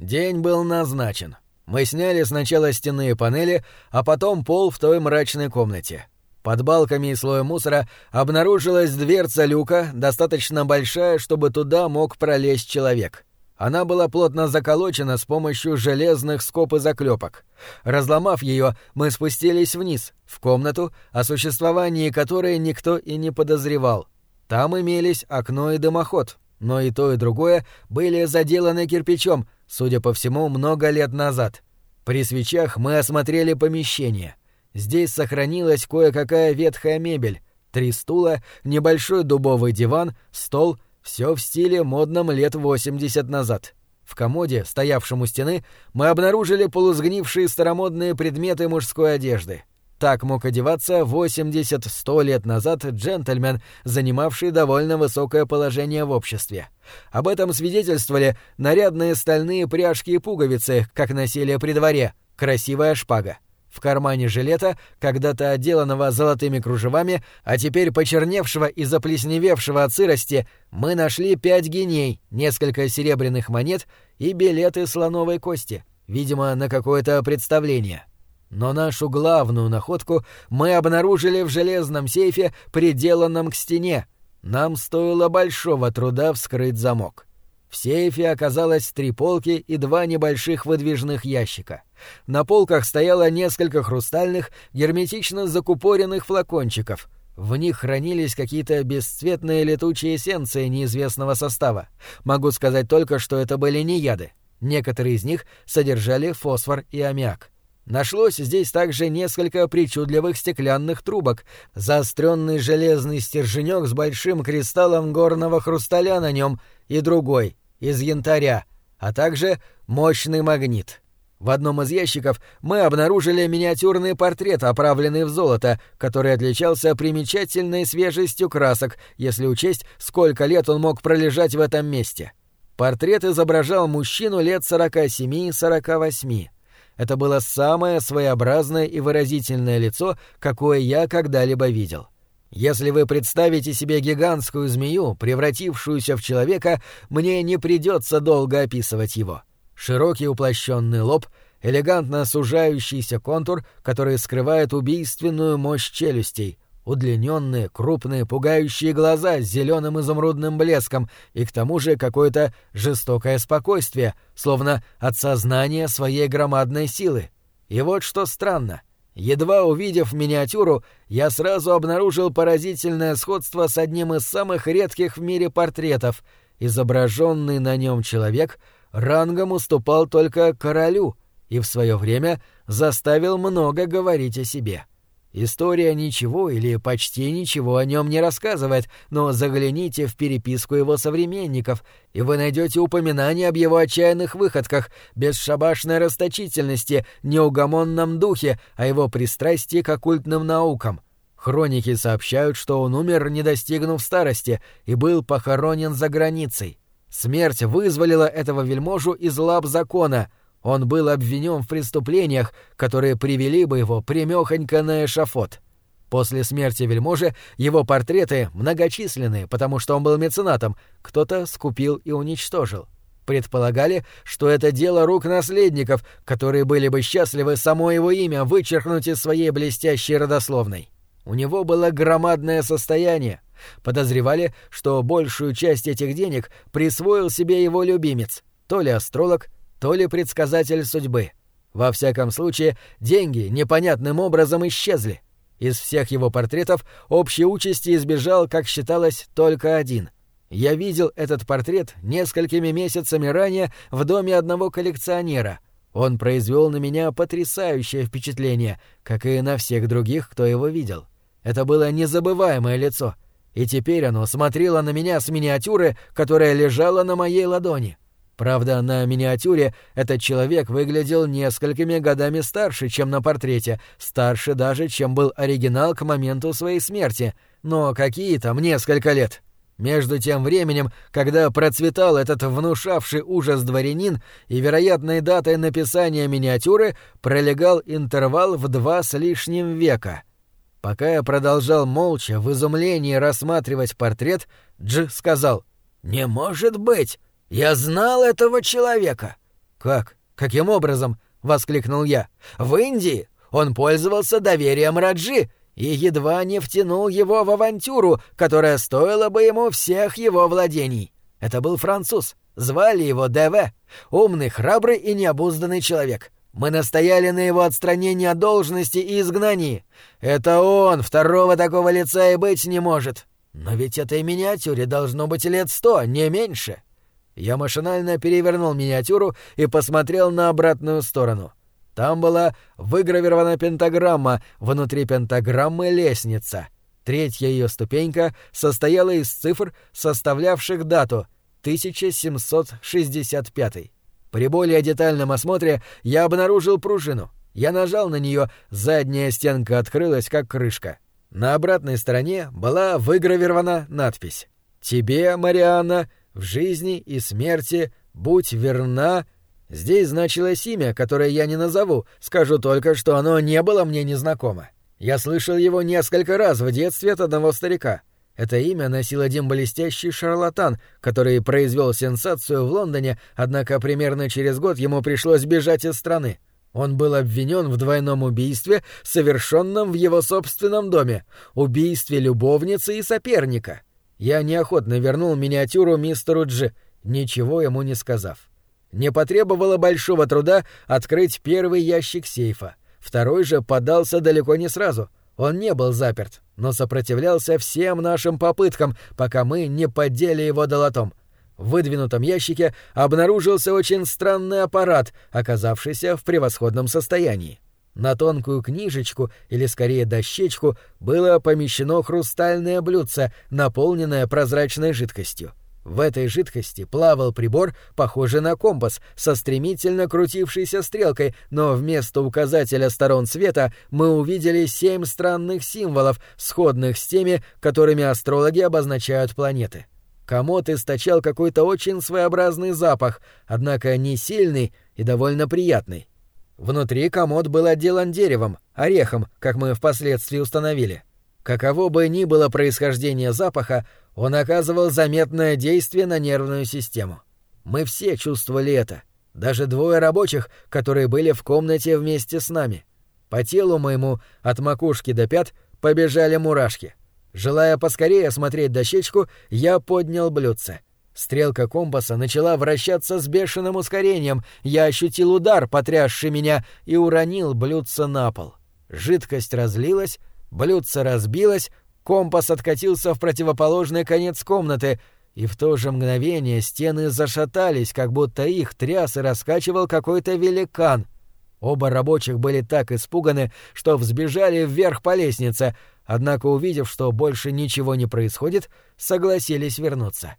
День был назначен. Мы сняли сначала стенные панели, а потом пол в той мрачной комнате. Под балками и слоем мусора обнаружилась дверца люка, достаточно большая, чтобы туда мог пролезть человек. Она была плотно заколочена с помощью железных скоб и заклепок. Разломав ее, мы спустились вниз, в комнату, о существовании которой никто и не подозревал. Там имелись окно и дымоход, но и то, и другое были заделаны кирпичом, судя по всему, много лет назад. При свечах мы осмотрели помещение. Здесь сохранилась кое-какая ветхая мебель, три стула, небольшой дубовый диван, стол — все в стиле модном лет 80 назад. В комоде, стоявшем у стены, мы обнаружили полузгнившие старомодные предметы мужской одежды. Так мог одеваться 80-100 лет назад джентльмен, занимавший довольно высокое положение в обществе. Об этом свидетельствовали нарядные стальные пряжки и пуговицы, как носили при дворе, красивая шпага. В кармане жилета, когда-то отделанного золотыми кружевами, а теперь почерневшего и заплесневевшего от сырости, мы нашли пять геней, несколько серебряных монет и билеты слоновой кости, видимо, на какое-то представление. Но нашу главную находку мы обнаружили в железном сейфе, приделанном к стене. Нам стоило большого труда вскрыть замок. В сейфе оказалось три полки и два небольших выдвижных ящика — на полках стояло несколько хрустальных, герметично закупоренных флакончиков. В них хранились какие-то бесцветные летучие эссенции неизвестного состава. Могу сказать только, что это были не яды. Некоторые из них содержали фосфор и аммиак. Нашлось здесь также несколько причудливых стеклянных трубок, заостренный железный стерженек с большим кристаллом горного хрусталя на нем и другой, из янтаря, а также мощный магнит. В одном из ящиков мы обнаружили миниатюрный портрет, оправленный в золото, который отличался примечательной свежестью красок, если учесть, сколько лет он мог пролежать в этом месте. Портрет изображал мужчину лет 47-48. Это было самое своеобразное и выразительное лицо, какое я когда-либо видел. Если вы представите себе гигантскую змею, превратившуюся в человека, мне не придется долго описывать его. — Широкий уплощенный лоб, элегантно сужающийся контур, который скрывает убийственную мощь челюстей, удлиненные, крупные, пугающие глаза с зеленым изумрудным блеском и к тому же какое-то жестокое спокойствие, словно от сознания своей громадной силы. И вот что странно. Едва увидев миниатюру, я сразу обнаружил поразительное сходство с одним из самых редких в мире портретов. Изображенный на нем человек — рангом уступал только королю и в свое время заставил много говорить о себе. История ничего или почти ничего о нем не рассказывает, но загляните в переписку его современников, и вы найдете упоминание об его отчаянных выходках, бесшабашной расточительности, неугомонном духе, о его пристрастии к оккультным наукам. Хроники сообщают, что он умер, не достигнув старости, и был похоронен за границей. Смерть вызволила этого вельможу из лап закона. Он был обвинен в преступлениях, которые привели бы его прямехонько на эшафот. После смерти вельможи его портреты многочисленные, потому что он был меценатом, кто-то скупил и уничтожил. Предполагали, что это дело рук наследников, которые были бы счастливы само его имя вычеркнуть из своей блестящей родословной. У него было громадное состояние, Подозревали, что большую часть этих денег присвоил себе его любимец, то ли астролог, то ли предсказатель судьбы. Во всяком случае, деньги непонятным образом исчезли. Из всех его портретов общей участи избежал, как считалось, только один. Я видел этот портрет несколькими месяцами ранее в доме одного коллекционера. Он произвел на меня потрясающее впечатление, как и на всех других, кто его видел. Это было незабываемое лицо — и теперь оно смотрело на меня с миниатюры, которая лежала на моей ладони. Правда, на миниатюре этот человек выглядел несколькими годами старше, чем на портрете, старше даже, чем был оригинал к моменту своей смерти. Но какие там несколько лет? Между тем временем, когда процветал этот внушавший ужас дворянин и вероятной датой написания миниатюры, пролегал интервал в два с лишним века — Пока я продолжал молча, в изумлении рассматривать портрет, Дж сказал «Не может быть! Я знал этого человека!» «Как? Каким образом?» — воскликнул я. «В Индии он пользовался доверием Раджи и едва не втянул его в авантюру, которая стоила бы ему всех его владений. Это был француз. Звали его ДВ. Умный, храбрый и необузданный человек. Мы настояли на его отстранении от должности и изгнании. Это он, второго такого лица и быть не может. Но ведь этой миниатюре должно быть лет сто, не меньше. Я машинально перевернул миниатюру и посмотрел на обратную сторону. Там была выгравирована пентаграмма, внутри пентаграммы лестница. Третья ее ступенька состояла из цифр, составлявших дату — 1765. При более детальном осмотре я обнаружил пружину. Я нажал на нее, задняя стенка открылась, как крышка. На обратной стороне была выгравирована надпись «Тебе, Марианна, в жизни и смерти будь верна...» Здесь значилось имя, которое я не назову, скажу только, что оно не было мне незнакомо. Я слышал его несколько раз в детстве от одного старика. Это имя носил один блестящий шарлатан, который произвел сенсацию в Лондоне, однако примерно через год ему пришлось бежать из страны. Он был обвинен в двойном убийстве, совершенном в его собственном доме, убийстве любовницы и соперника. Я неохотно вернул миниатюру мистеру Джи, ничего ему не сказав. Не потребовало большого труда открыть первый ящик сейфа. Второй же подался далеко не сразу — он не был заперт, но сопротивлялся всем нашим попыткам, пока мы не поддели его долотом. В выдвинутом ящике обнаружился очень странный аппарат, оказавшийся в превосходном состоянии. На тонкую книжечку, или скорее дощечку, было помещено хрустальное блюдце, наполненное прозрачной жидкостью. В этой жидкости плавал прибор, похожий на компас, со стремительно крутившейся стрелкой, но вместо указателя сторон света мы увидели семь странных символов, сходных с теми, которыми астрологи обозначают планеты. Комод источал какой-то очень своеобразный запах, однако не сильный и довольно приятный. Внутри комод был отделан деревом, орехом, как мы впоследствии установили. Каково бы ни было происхождение запаха, он оказывал заметное действие на нервную систему. Мы все чувствовали это, даже двое рабочих, которые были в комнате вместе с нами. По телу моему, от макушки до пят, побежали мурашки. Желая поскорее осмотреть дощечку, я поднял блюдце. Стрелка компаса начала вращаться с бешеным ускорением, я ощутил удар, потрясший меня, и уронил блюдце на пол. Жидкость разлилась, блюдце разбилось, Компас откатился в противоположный конец комнаты, и в то же мгновение стены зашатались, как будто их тряс и раскачивал какой-то великан. Оба рабочих были так испуганы, что взбежали вверх по лестнице, однако, увидев, что больше ничего не происходит, согласились вернуться.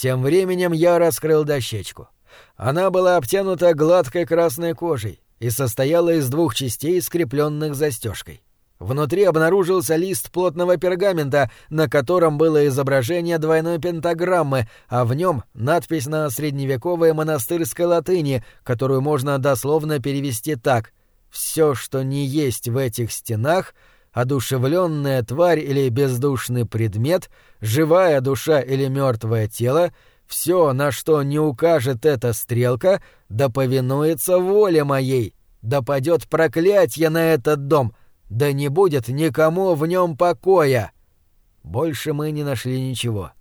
Тем временем я раскрыл дощечку. Она была обтянута гладкой красной кожей и состояла из двух частей, скрепленных застежкой. Внутри обнаружился лист плотного пергамента, на котором было изображение двойной пентаграммы, а в нем надпись на средневековой монастырской латыни, которую можно дословно перевести так «Все, что не есть в этих стенах», одушевленная тварь или бездушный предмет, живая душа или мертвое тело, все, на что не укажет эта стрелка, да повинуется воле моей, да падет проклятие на этот дом, да не будет никому в нем покоя. Больше мы не нашли ничего.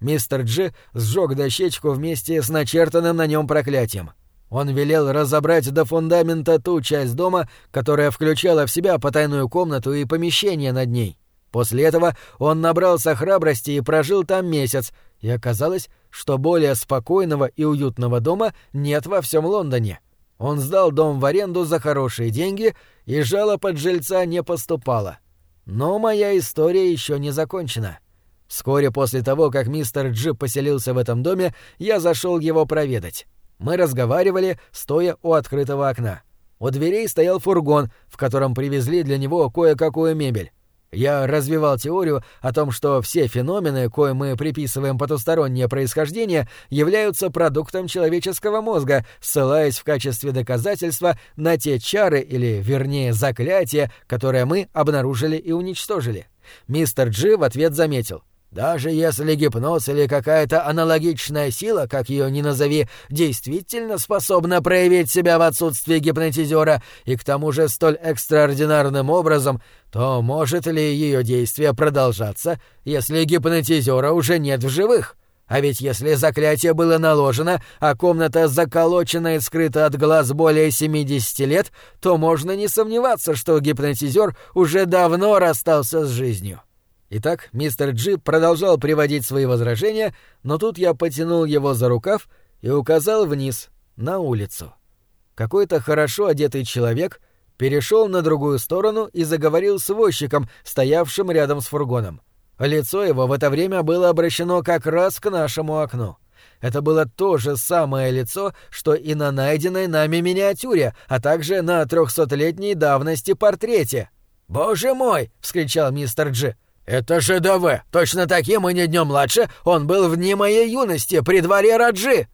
Мистер Джи сжег дощечку вместе с начертанным на нем проклятием. Он велел разобрать до фундамента ту часть дома, которая включала в себя потайную комнату и помещение над ней. После этого он набрался храбрости и прожил там месяц, и оказалось, что более спокойного и уютного дома нет во всем Лондоне. Он сдал дом в аренду за хорошие деньги, и жалоб от жильца не поступало. Но моя история еще не закончена. Вскоре после того, как мистер Джип поселился в этом доме, я зашел его проведать. Мы разговаривали, стоя у открытого окна. У дверей стоял фургон, в котором привезли для него кое-какую мебель. Я развивал теорию о том, что все феномены, кое мы приписываем потустороннее происхождение, являются продуктом человеческого мозга, ссылаясь в качестве доказательства на те чары или, вернее, заклятия, которые мы обнаружили и уничтожили. Мистер Джи в ответ заметил. Даже если гипноз или какая-то аналогичная сила, как ее ни назови, действительно способна проявить себя в отсутствии гипнотизера и к тому же столь экстраординарным образом, то может ли ее действие продолжаться, если гипнотизера уже нет в живых? А ведь если заклятие было наложено, а комната заколочена и скрыта от глаз более 70 лет, то можно не сомневаться, что гипнотизер уже давно расстался с жизнью. Итак, мистер Джи продолжал приводить свои возражения, но тут я потянул его за рукав и указал вниз, на улицу. Какой-то хорошо одетый человек перешел на другую сторону и заговорил с возчиком, стоявшим рядом с фургоном. Лицо его в это время было обращено как раз к нашему окну. Это было то же самое лицо, что и на найденной нами миниатюре, а также на трехсотлетней давности портрете. «Боже мой!» — вскричал мистер Джи. «Это же ДВ! Точно таким и не днем младше он был в дни моей юности при дворе Раджи!»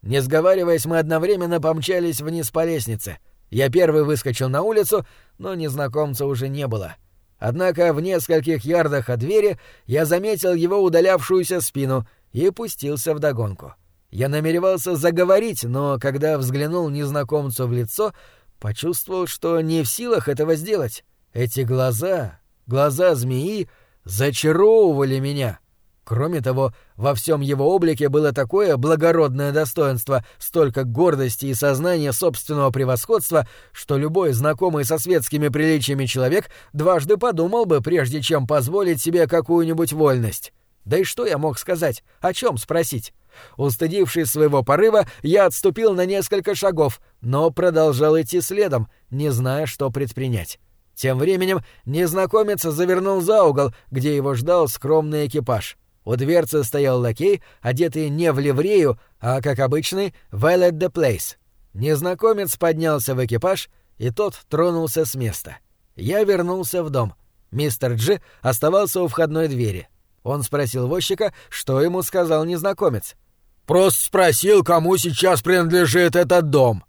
Не сговариваясь, мы одновременно помчались вниз по лестнице. Я первый выскочил на улицу, но незнакомца уже не было. Однако в нескольких ярдах от двери я заметил его удалявшуюся спину и пустился в догонку. Я намеревался заговорить, но когда взглянул незнакомцу в лицо, почувствовал, что не в силах этого сделать. Эти глаза, глаза змеи, зачаровывали меня. Кроме того, во всем его облике было такое благородное достоинство, столько гордости и сознания собственного превосходства, что любой знакомый со светскими приличиями человек дважды подумал бы, прежде чем позволить себе какую-нибудь вольность. Да и что я мог сказать? О чем спросить? Устыдившись своего порыва, я отступил на несколько шагов, но продолжал идти следом, не зная, что предпринять. Тем временем незнакомец завернул за угол, где его ждал скромный экипаж. У дверцы стоял лакей, одетый не в ливрею, а, как обычный, valet de place. Незнакомец поднялся в экипаж, и тот тронулся с места. Я вернулся в дом. Мистер Джи оставался у входной двери. Он спросил возчика, что ему сказал незнакомец. «Просто спросил, кому сейчас принадлежит этот дом».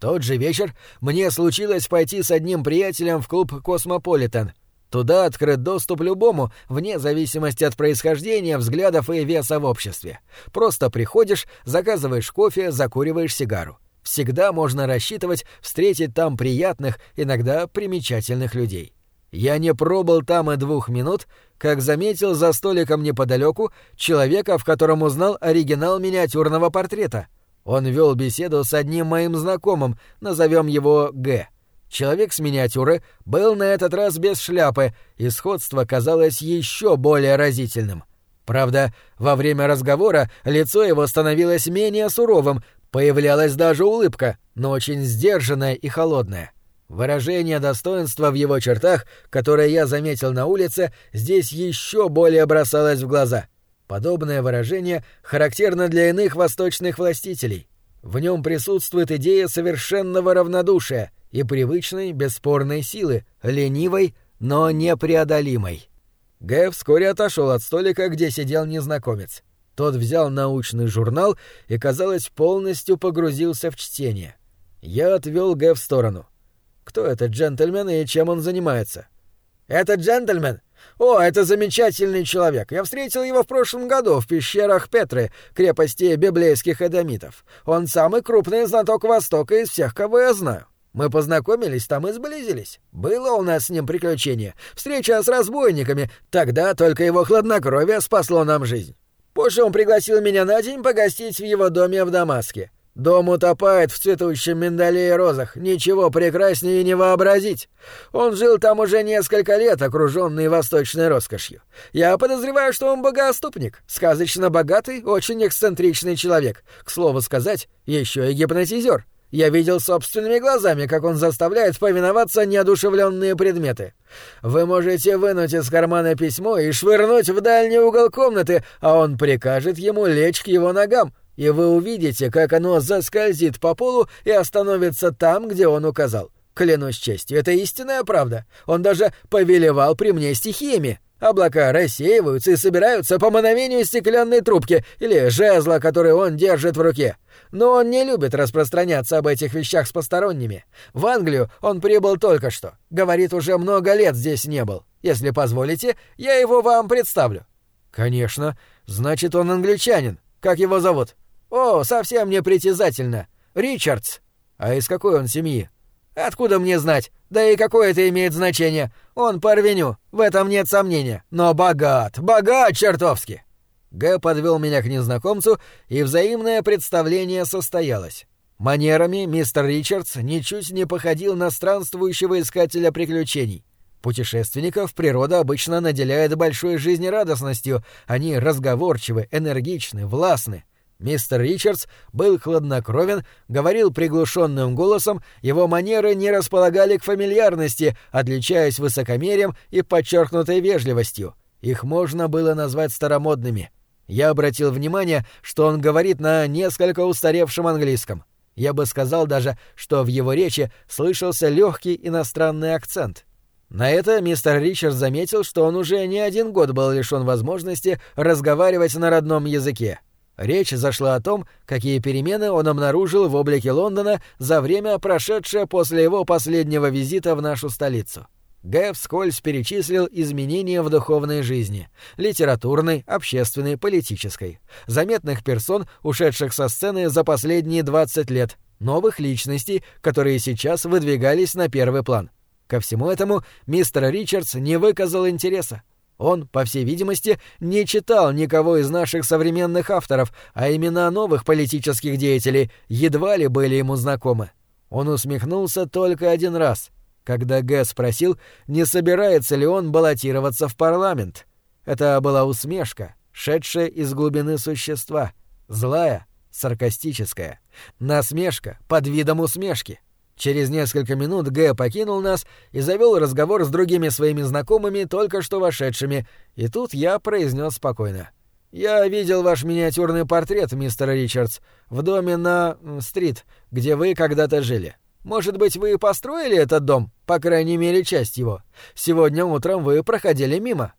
Тот же вечер мне случилось пойти с одним приятелем в клуб «Космополитен». Туда открыт доступ любому, вне зависимости от происхождения, взглядов и веса в обществе. Просто приходишь, заказываешь кофе, закуриваешь сигару. Всегда можно рассчитывать встретить там приятных, иногда примечательных людей. Я не пробыл там и двух минут, как заметил за столиком неподалеку человека, в котором узнал оригинал миниатюрного портрета — он вел беседу с одним моим знакомым, назовем его Г. Человек с миниатюры был на этот раз без шляпы, и сходство казалось еще более разительным. Правда, во время разговора лицо его становилось менее суровым, появлялась даже улыбка, но очень сдержанная и холодная. Выражение достоинства в его чертах, которое я заметил на улице, здесь еще более бросалось в глаза — Подобное выражение характерно для иных восточных властителей. В нем присутствует идея совершенного равнодушия и привычной бесспорной силы, ленивой, но непреодолимой. Г вскоре отошел от столика, где сидел незнакомец. Тот взял научный журнал и, казалось, полностью погрузился в чтение. Я отвел Г в сторону. Кто этот джентльмен и чем он занимается? «Этот джентльмен «О, это замечательный человек. Я встретил его в прошлом году в пещерах Петры, крепости библейских эдомитов. Он самый крупный знаток Востока из всех, кого я знаю. Мы познакомились там и сблизились. Было у нас с ним приключение. Встреча с разбойниками. Тогда только его хладнокровие спасло нам жизнь. Позже он пригласил меня на день погостить в его доме в Дамаске. Дом утопает в цветущем миндале и розах, ничего прекраснее не вообразить. Он жил там уже несколько лет, окруженный восточной роскошью. Я подозреваю, что он богооступник, сказочно богатый, очень эксцентричный человек. К слову сказать, еще и гипнотизер. Я видел собственными глазами, как он заставляет повиноваться неодушевленные предметы. Вы можете вынуть из кармана письмо и швырнуть в дальний угол комнаты, а он прикажет ему лечь к его ногам, и вы увидите, как оно заскользит по полу и остановится там, где он указал. Клянусь честью, это истинная правда. Он даже повелевал при мне стихиями. Облака рассеиваются и собираются по мановению стеклянной трубки или жезла, который он держит в руке. Но он не любит распространяться об этих вещах с посторонними. В Англию он прибыл только что. Говорит, уже много лет здесь не был. Если позволите, я его вам представлю. «Конечно. Значит, он англичанин. Как его зовут?» «О, совсем не притязательно. Ричардс». «А из какой он семьи?» «Откуда мне знать? Да и какое это имеет значение? Он парвеню, в этом нет сомнения. Но богат, богат чертовски!» Г подвел меня к незнакомцу, и взаимное представление состоялось. Манерами мистер Ричардс ничуть не походил на странствующего искателя приключений. Путешественников природа обычно наделяет большой жизнерадостностью, они разговорчивы, энергичны, властны. Мистер Ричардс был хладнокровен, говорил приглушенным голосом, его манеры не располагали к фамильярности, отличаясь высокомерием и подчеркнутой вежливостью. Их можно было назвать старомодными. Я обратил внимание, что он говорит на несколько устаревшем английском. Я бы сказал даже, что в его речи слышался легкий иностранный акцент. На это мистер Ричард заметил, что он уже не один год был лишен возможности разговаривать на родном языке. Речь зашла о том, какие перемены он обнаружил в облике Лондона за время, прошедшее после его последнего визита в нашу столицу. Г. вскользь перечислил изменения в духовной жизни — литературной, общественной, политической. Заметных персон, ушедших со сцены за последние 20 лет, новых личностей, которые сейчас выдвигались на первый план. Ко всему этому мистер Ричардс не выказал интереса. Он, по всей видимости, не читал никого из наших современных авторов, а имена новых политических деятелей едва ли были ему знакомы. Он усмехнулся только один раз — когда Г спросил, не собирается ли он баллотироваться в парламент. Это была усмешка, шедшая из глубины существа, злая, саркастическая, насмешка под видом усмешки. Через несколько минут Г покинул нас и завел разговор с другими своими знакомыми, только что вошедшими, и тут я произнес спокойно. «Я видел ваш миниатюрный портрет, мистер Ричардс, в доме на... стрит, где вы когда-то жили. Может быть, вы построили этот дом, по крайней мере, часть его. Сегодня утром вы проходили мимо».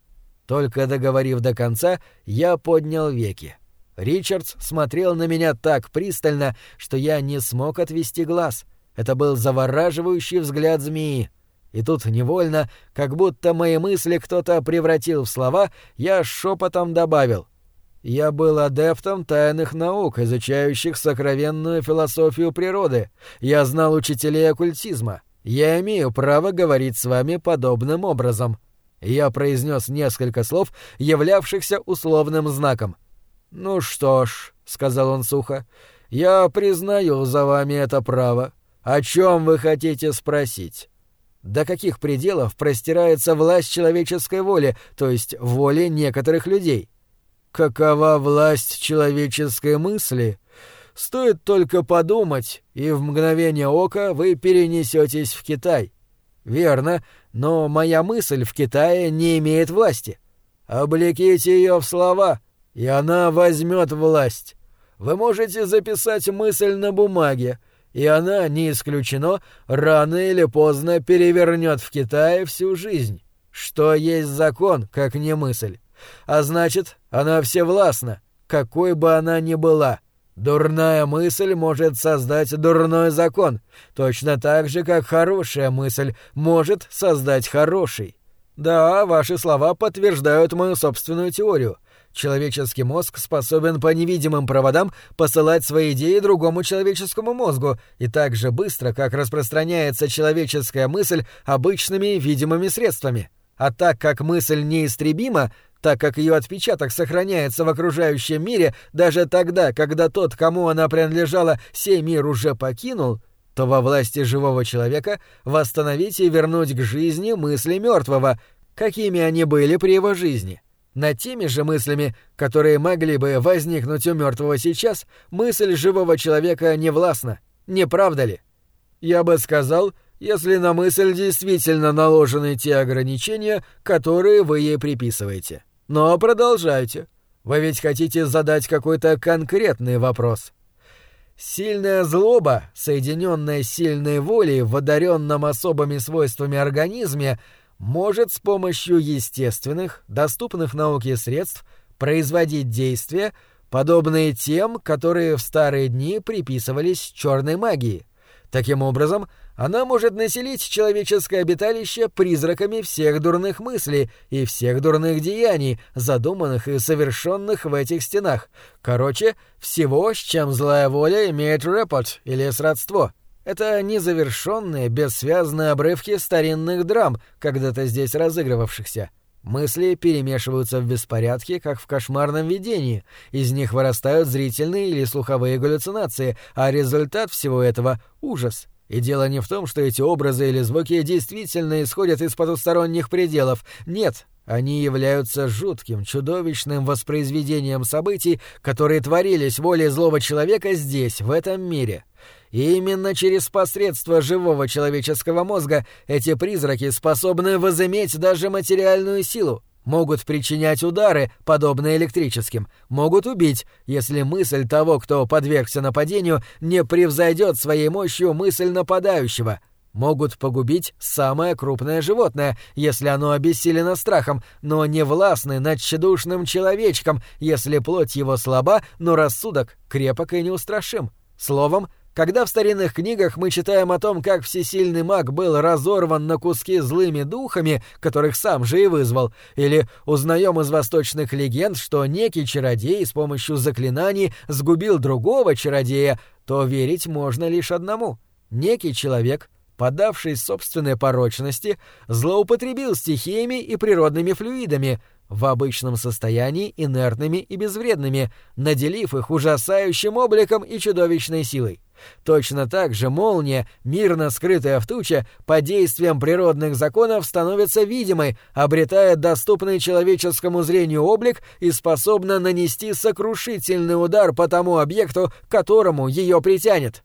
Только договорив до конца, я поднял веки. Ричардс смотрел на меня так пристально, что я не смог отвести глаз. Это был завораживающий взгляд змеи. И тут невольно, как будто мои мысли кто-то превратил в слова, я шепотом добавил. Я был адептом тайных наук, изучающих сокровенную философию природы. Я знал учителей оккультизма. Я имею право говорить с вами подобным образом. Я произнес несколько слов, являвшихся условным знаком. «Ну что ж», — сказал он сухо, — «я признаю за вами это право. О чем вы хотите спросить?» До каких пределов простирается власть человеческой воли, то есть воли некоторых людей? Какова власть человеческой мысли? Стоит только подумать, и в мгновение ока вы перенесетесь в Китай. Верно, но моя мысль в Китае не имеет власти. Облеките ее в слова, и она возьмет власть. Вы можете записать мысль на бумаге, и она, не исключено, рано или поздно перевернет в Китае всю жизнь. Что есть закон, как не мысль? А значит, она всевластна, какой бы она ни была. Дурная мысль может создать дурной закон, точно так же, как хорошая мысль может создать хороший. Да, ваши слова подтверждают мою собственную теорию. Человеческий мозг способен по невидимым проводам посылать свои идеи другому человеческому мозгу, и так же быстро, как распространяется человеческая мысль обычными видимыми средствами. А так как мысль неистребима, так как ее отпечаток сохраняется в окружающем мире даже тогда, когда тот, кому она принадлежала, сей мир уже покинул, то во власти живого человека восстановить и вернуть к жизни мысли мертвого, какими они были при его жизни. Над теми же мыслями, которые могли бы возникнуть у мертвого сейчас, мысль живого человека не властна. Не правда ли? Я бы сказал, если на мысль действительно наложены те ограничения, которые вы ей приписываете. Но продолжайте. Вы ведь хотите задать какой-то конкретный вопрос. Сильная злоба, соединенная с сильной волей в одаренном особыми свойствами организме, может с помощью естественных, доступных науке средств производить действия, подобные тем, которые в старые дни приписывались черной магии. Таким образом, она может населить человеческое обиталище призраками всех дурных мыслей и всех дурных деяний, задуманных и совершенных в этих стенах. Короче, всего, с чем злая воля имеет репот или сродство. Это незавершенные, бессвязные обрывки старинных драм, когда-то здесь разыгрывавшихся. Мысли перемешиваются в беспорядке, как в кошмарном видении. Из них вырастают зрительные или слуховые галлюцинации, а результат всего этого — ужас. И дело не в том, что эти образы или звуки действительно исходят из потусторонних пределов. Нет, они являются жутким, чудовищным воспроизведением событий, которые творились волей злого человека здесь, в этом мире. И именно через посредство живого человеческого мозга эти призраки способны возыметь даже материальную силу, могут причинять удары, подобные электрическим, могут убить, если мысль того, кто подвергся нападению, не превзойдет своей мощью мысль нападающего, могут погубить самое крупное животное, если оно обессилено страхом, но не властны над тщедушным человечком, если плоть его слаба, но рассудок крепок и неустрашим. Словом, когда в старинных книгах мы читаем о том, как всесильный маг был разорван на куски злыми духами, которых сам же и вызвал, или узнаем из восточных легенд, что некий чародей с помощью заклинаний сгубил другого чародея, то верить можно лишь одному. Некий человек, подавшись собственной порочности, злоупотребил стихиями и природными флюидами, в обычном состоянии инертными и безвредными, наделив их ужасающим обликом и чудовищной силой. Точно так же молния, мирно скрытая в туче, под действием природных законов становится видимой, обретая доступный человеческому зрению облик и способна нанести сокрушительный удар по тому объекту, которому ее притянет.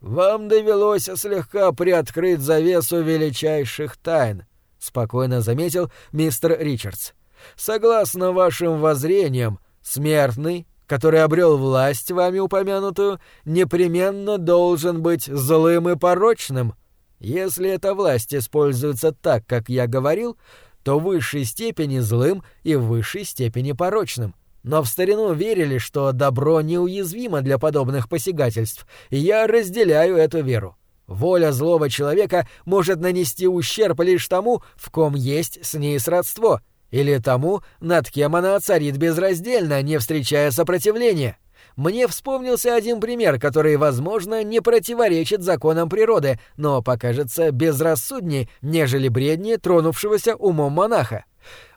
«Вам довелось слегка приоткрыть завесу величайших тайн», — спокойно заметил мистер Ричардс. «Согласно вашим воззрениям, смертный который обрел власть, вами упомянутую, непременно должен быть злым и порочным. Если эта власть используется так, как я говорил, то в высшей степени злым и в высшей степени порочным. Но в старину верили, что добро неуязвимо для подобных посягательств, и я разделяю эту веру. Воля злого человека может нанести ущерб лишь тому, в ком есть с ней сродство, или тому, над кем она царит безраздельно, не встречая сопротивления. Мне вспомнился один пример, который, возможно, не противоречит законам природы, но покажется безрассудней, нежели бредни тронувшегося умом монаха.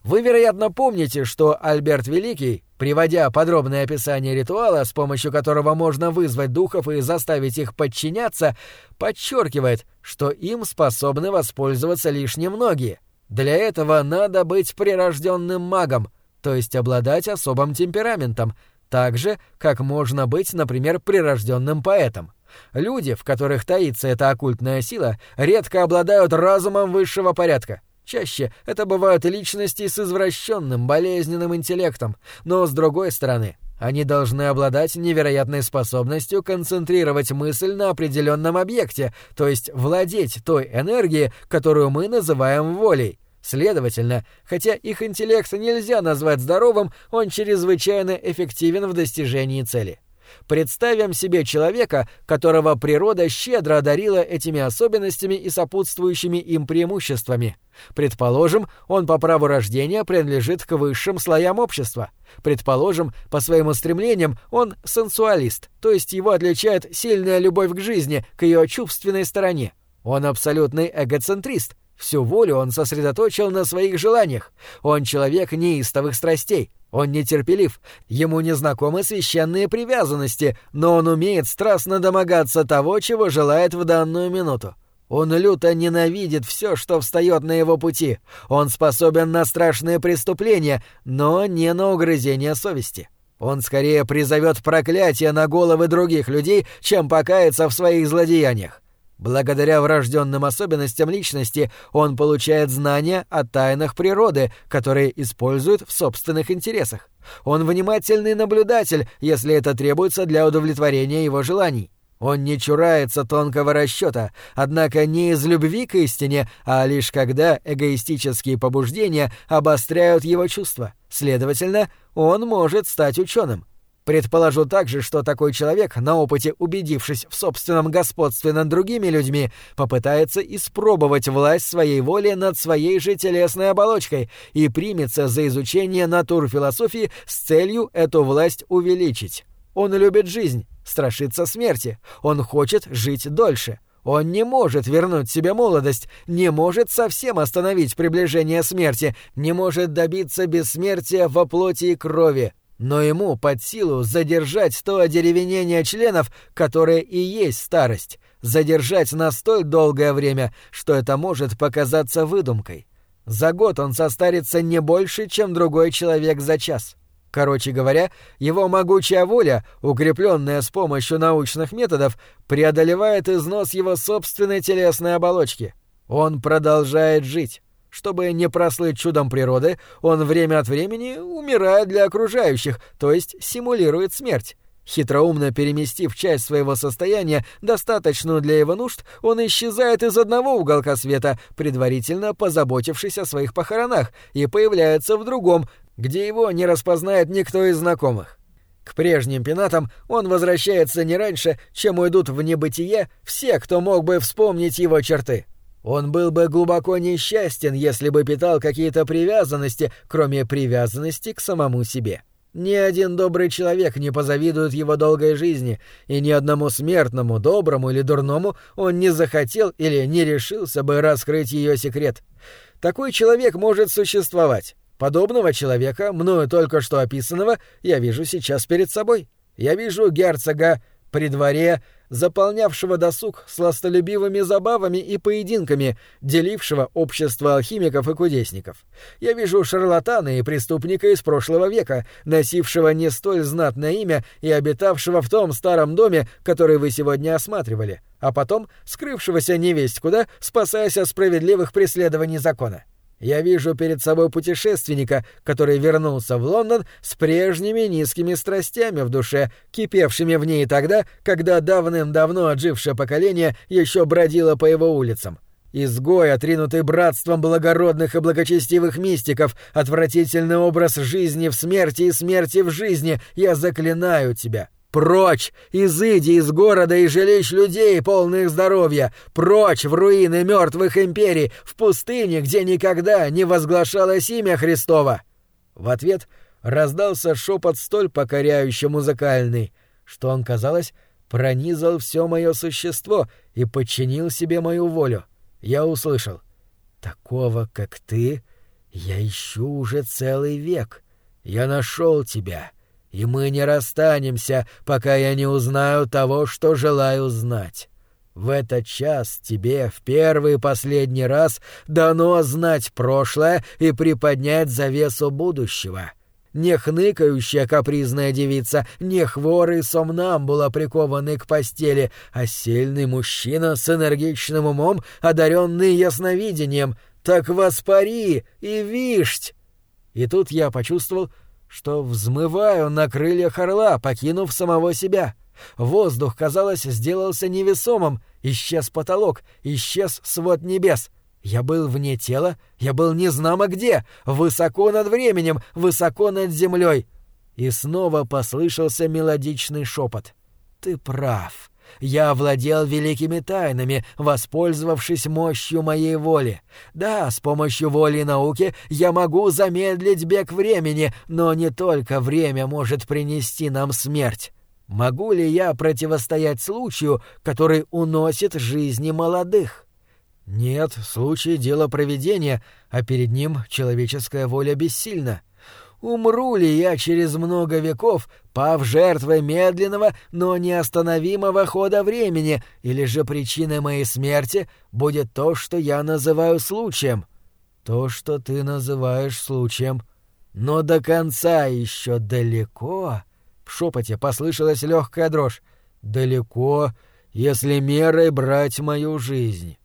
Вы, вероятно, помните, что Альберт Великий, приводя подробное описание ритуала, с помощью которого можно вызвать духов и заставить их подчиняться, подчеркивает, что им способны воспользоваться лишь немногие — для этого надо быть прирожденным магом, то есть обладать особым темпераментом, так же, как можно быть, например, прирожденным поэтом. Люди, в которых таится эта оккультная сила, редко обладают разумом высшего порядка. Чаще это бывают личности с извращенным, болезненным интеллектом, но, с другой стороны, они должны обладать невероятной способностью концентрировать мысль на определенном объекте, то есть владеть той энергией, которую мы называем волей. Следовательно, хотя их интеллект нельзя назвать здоровым, он чрезвычайно эффективен в достижении цели. Представим себе человека, которого природа щедро одарила этими особенностями и сопутствующими им преимуществами. Предположим, он по праву рождения принадлежит к высшим слоям общества. Предположим, по своим устремлениям он сенсуалист, то есть его отличает сильная любовь к жизни, к ее чувственной стороне. Он абсолютный эгоцентрист, Всю волю он сосредоточил на своих желаниях. Он человек неистовых страстей. Он нетерпелив. Ему незнакомы священные привязанности, но он умеет страстно домогаться того, чего желает в данную минуту. Он люто ненавидит все, что встает на его пути. Он способен на страшные преступления, но не на угрызение совести. Он скорее призовет проклятие на головы других людей, чем покается в своих злодеяниях. Благодаря врожденным особенностям личности он получает знания о тайнах природы, которые использует в собственных интересах. Он внимательный наблюдатель, если это требуется для удовлетворения его желаний. Он не чурается тонкого расчета, однако не из любви к истине, а лишь когда эгоистические побуждения обостряют его чувства. Следовательно, он может стать ученым. Предположу также, что такой человек, на опыте убедившись в собственном господстве над другими людьми, попытается испробовать власть своей воли над своей же телесной оболочкой и примется за изучение натурфилософии с целью эту власть увеличить. Он любит жизнь, страшится смерти, он хочет жить дольше. Он не может вернуть себе молодость, не может совсем остановить приближение смерти, не может добиться бессмертия во плоти и крови, но ему под силу задержать то одеревенение членов, которое и есть старость, задержать на столь долгое время, что это может показаться выдумкой. За год он состарится не больше, чем другой человек за час. Короче говоря, его могучая воля, укрепленная с помощью научных методов, преодолевает износ его собственной телесной оболочки. Он продолжает жить. Чтобы не прослыть чудом природы, он время от времени умирает для окружающих, то есть симулирует смерть. Хитроумно переместив часть своего состояния, достаточную для его нужд, он исчезает из одного уголка света, предварительно позаботившись о своих похоронах, и появляется в другом, где его не распознает никто из знакомых. К прежним пенатам он возвращается не раньше, чем уйдут в небытие все, кто мог бы вспомнить его черты. Он был бы глубоко несчастен, если бы питал какие-то привязанности, кроме привязанности к самому себе. Ни один добрый человек не позавидует его долгой жизни, и ни одному смертному, доброму или дурному он не захотел или не решился бы раскрыть ее секрет. Такой человек может существовать. Подобного человека, мною только что описанного, я вижу сейчас перед собой. Я вижу герцога при дворе, заполнявшего досуг сластолюбивыми забавами и поединками, делившего общество алхимиков и кудесников. Я вижу шарлатана и преступника из прошлого века, носившего не столь знатное имя и обитавшего в том старом доме, который вы сегодня осматривали, а потом скрывшегося невесть куда, спасаясь от справедливых преследований закона. Я вижу перед собой путешественника, который вернулся в Лондон с прежними низкими страстями в душе, кипевшими в ней тогда, когда давным-давно отжившее поколение еще бродило по его улицам. Изгой, отринутый братством благородных и благочестивых мистиков, отвратительный образ жизни в смерти и смерти в жизни, я заклинаю тебя. Прочь! Изыди из города и жилищ людей, полных здоровья! Прочь в руины мертвых империй, в пустыне, где никогда не возглашалось имя Христова!» В ответ раздался шепот столь покоряющий музыкальный, что он, казалось, пронизал все мое существо и подчинил себе мою волю. Я услышал. «Такого, как ты, я ищу уже целый век. Я нашел тебя» и мы не расстанемся, пока я не узнаю того, что желаю знать. В этот час тебе в первый и последний раз дано знать прошлое и приподнять завесу будущего. Не хныкающая капризная девица, не хворый сомнамбула, прикованный к постели, а сильный мужчина с энергичным умом, одаренный ясновидением. Так воспари и вишть! И тут я почувствовал, что взмываю на крыльях орла, покинув самого себя. Воздух, казалось, сделался невесомым, исчез потолок, исчез свод небес. Я был вне тела, я был незнамо где, высоко над временем, высоко над землей. И снова послышался мелодичный шепот. «Ты прав. Я овладел великими тайнами, воспользовавшись мощью моей воли. Да, с помощью воли и науки я могу замедлить бег времени, но не только время может принести нам смерть. Могу ли я противостоять случаю, который уносит жизни молодых? Нет, случай — дело проведения, а перед ним человеческая воля бессильна. — Умру ли я через много веков, пав жертвой медленного, но неостановимого хода времени, или же причиной моей смерти будет то, что я называю случаем? То, что ты называешь случаем. Но до конца еще далеко. В шепоте послышалась легкая дрожь. Далеко, если мерой брать мою жизнь.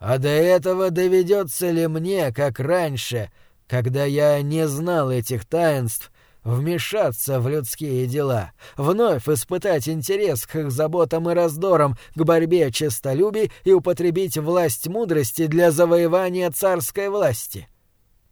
А до этого доведется ли мне, как раньше, — когда я не знал этих таинств, вмешаться в людские дела, вновь испытать интерес к их заботам и раздорам, к борьбе честолюбий и употребить власть мудрости для завоевания царской власти.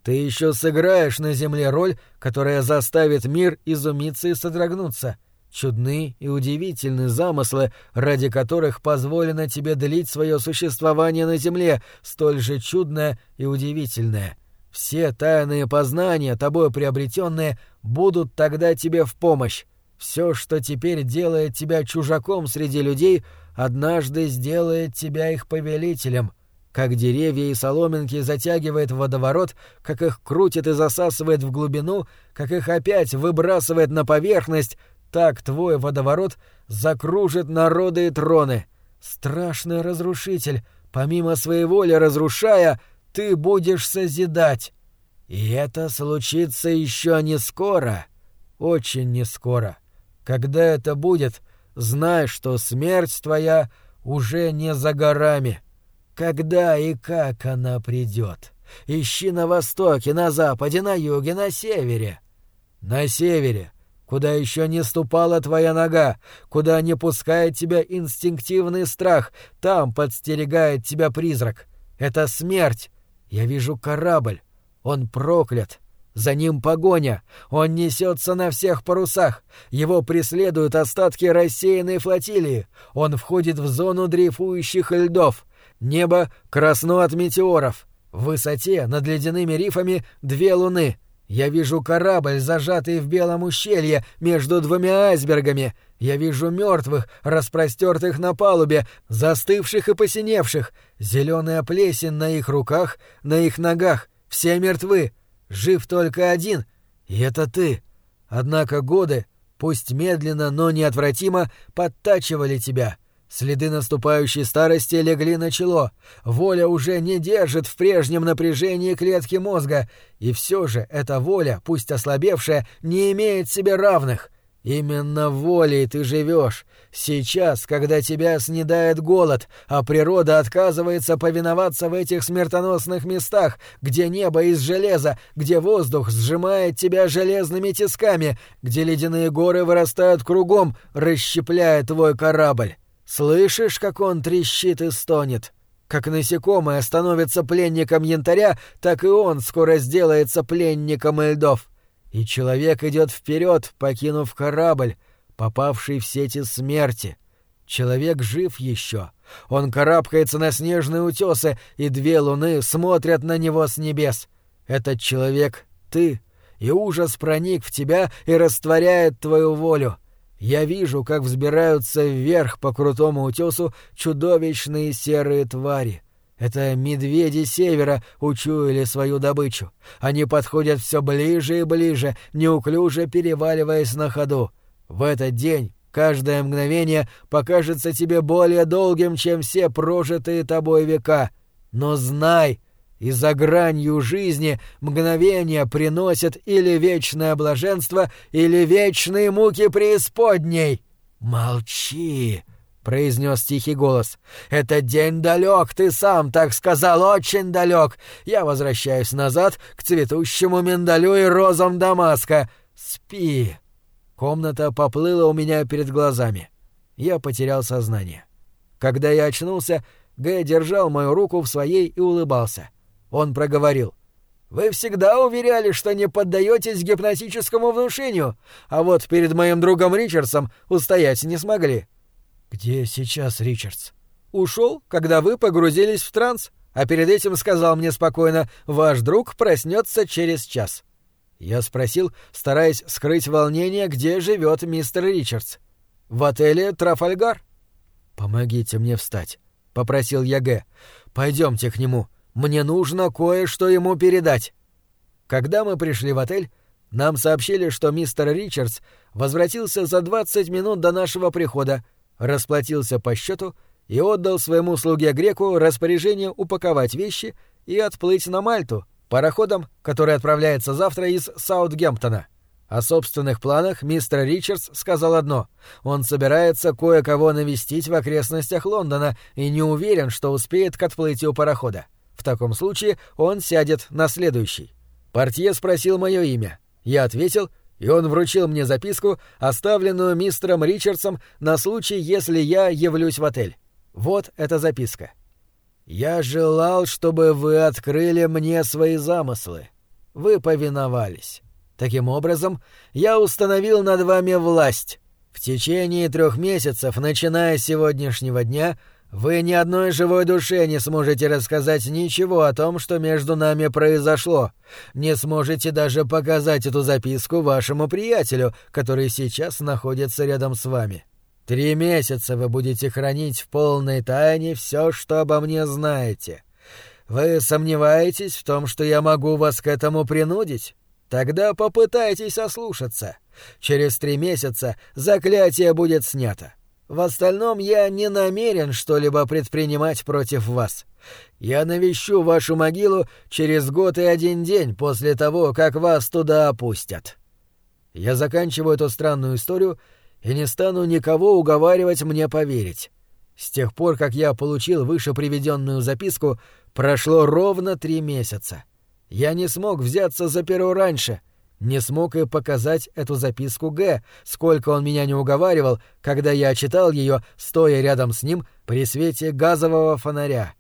Ты еще сыграешь на земле роль, которая заставит мир изумиться и содрогнуться. Чудны и удивительны замыслы, ради которых позволено тебе длить свое существование на земле, столь же чудное и удивительное. Все тайные познания, тобой приобретенные, будут тогда тебе в помощь. Все, что теперь делает тебя чужаком среди людей, однажды сделает тебя их повелителем. Как деревья и соломинки затягивает водоворот, как их крутит и засасывает в глубину, как их опять выбрасывает на поверхность, так твой водоворот закружит народы и троны. Страшный разрушитель, помимо своей воли разрушая, ты будешь созидать. И это случится еще не скоро, очень не скоро. Когда это будет, знай, что смерть твоя уже не за горами. Когда и как она придет? Ищи на востоке, на западе, на юге, на севере. На севере, куда еще не ступала твоя нога, куда не пускает тебя инстинктивный страх, там подстерегает тебя призрак. Это смерть. Я вижу корабль. Он проклят. За ним погоня. Он несется на всех парусах. Его преследуют остатки рассеянной флотилии. Он входит в зону дрейфующих льдов. Небо красно от метеоров. В высоте, над ледяными рифами, две луны. Я вижу корабль, зажатый в белом ущелье между двумя айсбергами. Я вижу мертвых, распростертых на палубе, застывших и посиневших. Зеленая плесень на их руках, на их ногах. Все мертвы. Жив только один, и это ты. Однако годы, пусть медленно, но неотвратимо, подтачивали тебя. Следы наступающей старости легли на чело. Воля уже не держит в прежнем напряжении клетки мозга, и все же эта воля, пусть ослабевшая, не имеет себе равных. Именно волей ты живешь. Сейчас, когда тебя снедает голод, а природа отказывается повиноваться в этих смертоносных местах, где небо из железа, где воздух сжимает тебя железными тисками, где ледяные горы вырастают кругом, расщепляя твой корабль. Слышишь, как он трещит и стонет? Как насекомое становится пленником янтаря, так и он скоро сделается пленником льдов. И человек идет вперед, покинув корабль, попавший в сети смерти. Человек жив еще. Он карабкается на снежные утесы, и две луны смотрят на него с небес. Этот человек — ты, и ужас проник в тебя и растворяет твою волю. Я вижу, как взбираются вверх по крутому утесу чудовищные серые твари — это медведи севера учуяли свою добычу. Они подходят все ближе и ближе, неуклюже переваливаясь на ходу. В этот день каждое мгновение покажется тебе более долгим, чем все прожитые тобой века. Но знай, и за гранью жизни мгновения приносят или вечное блаженство, или вечные муки преисподней. Молчи, — произнес тихий голос. «Этот день далек, ты сам так сказал, очень далек. Я возвращаюсь назад к цветущему миндалю и розам Дамаска. Спи!» Комната поплыла у меня перед глазами. Я потерял сознание. Когда я очнулся, Г держал мою руку в своей и улыбался. Он проговорил. «Вы всегда уверяли, что не поддаетесь гипнотическому внушению, а вот перед моим другом Ричардсом устоять не смогли». «Где сейчас Ричардс?» «Ушел, когда вы погрузились в транс, а перед этим сказал мне спокойно, ваш друг проснется через час». Я спросил, стараясь скрыть волнение, где живет мистер Ричардс. «В отеле Трафальгар». «Помогите мне встать», — попросил я Г. «Пойдемте к нему. Мне нужно кое-что ему передать». Когда мы пришли в отель, нам сообщили, что мистер Ричардс возвратился за 20 минут до нашего прихода, расплатился по счету и отдал своему слуге греку распоряжение упаковать вещи и отплыть на Мальту пароходом, который отправляется завтра из Саутгемптона. О собственных планах мистер Ричардс сказал одно. Он собирается кое-кого навестить в окрестностях Лондона и не уверен, что успеет к отплытию парохода. В таком случае он сядет на следующий. Портье спросил мое имя. Я ответил и он вручил мне записку, оставленную мистером Ричардсом на случай, если я явлюсь в отель. Вот эта записка. «Я желал, чтобы вы открыли мне свои замыслы. Вы повиновались. Таким образом, я установил над вами власть. В течение трех месяцев, начиная с сегодняшнего дня, вы ни одной живой душе не сможете рассказать ничего о том, что между нами произошло. Не сможете даже показать эту записку вашему приятелю, который сейчас находится рядом с вами. Три месяца вы будете хранить в полной тайне все, что обо мне знаете. Вы сомневаетесь в том, что я могу вас к этому принудить? Тогда попытайтесь ослушаться. Через три месяца заклятие будет снято. В остальном я не намерен что-либо предпринимать против вас. Я навещу вашу могилу через год и один день после того, как вас туда опустят. Я заканчиваю эту странную историю и не стану никого уговаривать мне поверить. С тех пор, как я получил выше приведенную записку, прошло ровно три месяца. Я не смог взяться за перо раньше — не смог и показать эту записку Г, сколько он меня не уговаривал, когда я читал ее, стоя рядом с ним при свете газового фонаря.